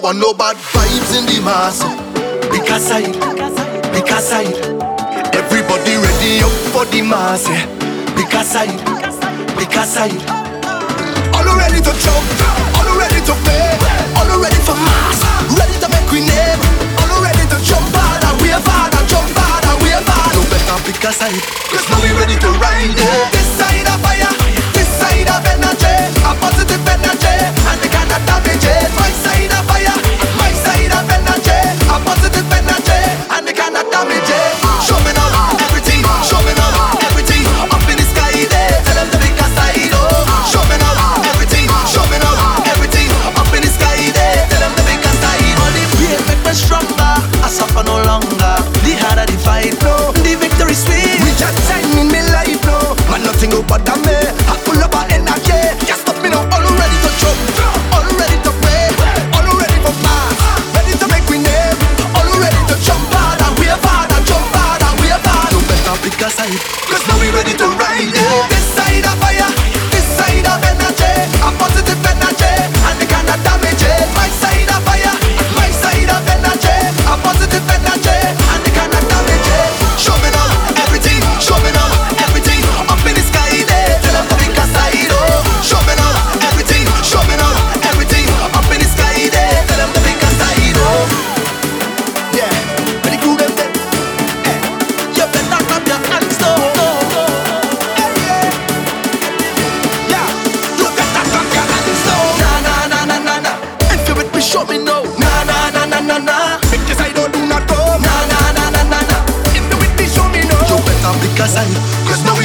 don't want no bad vibes in the mass. Pick a side, pick side. Everybody ready up for the mass. Pick a side, pick a side. All ready to jump, all ready to play, all ready for mass, ready to make we name, all ready to jump out and wave out jump out and wave out. No better pick a cause now we ready to ride. Yeah.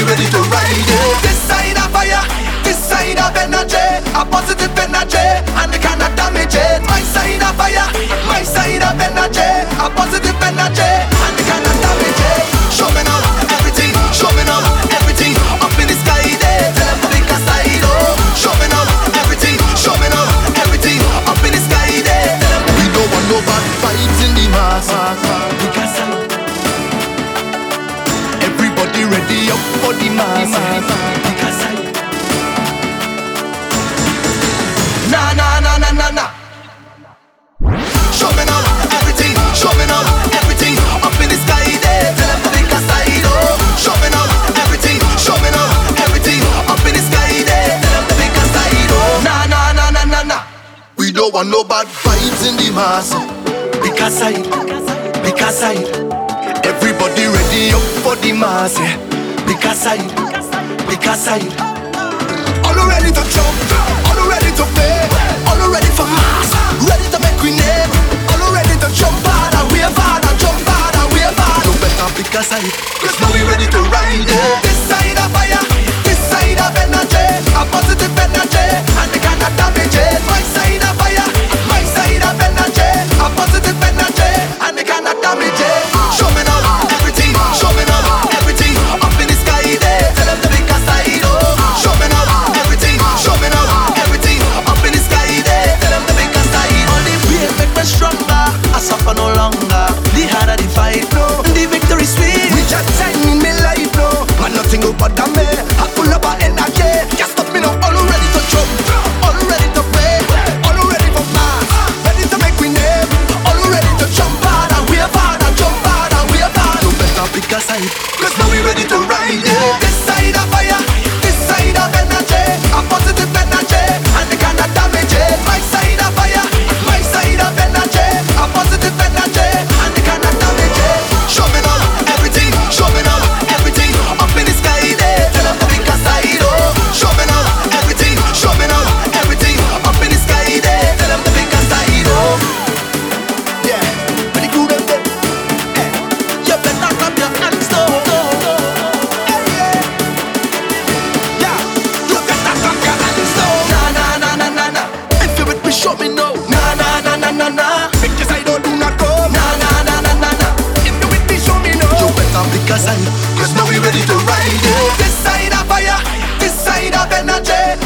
you ready to ride it? This side of fire, this side of energy, a positive energy, and it cannot damage it. My side of fire, my side of energy, a positive want no bad vibes in the mass. Everybody ready up for the mass. Yeah, a. Africa side. All ready to jump, all ready to play, all ready for mass, ready to make we name, all ready to jump harder, and wave hard jump harder, and wave hard. No better Africa side, cause now we ready to ride. Yeah.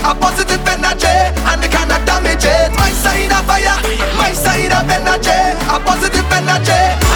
A positive energy, and it cannot damage it. My side of fire, my side of energy. A positive energy.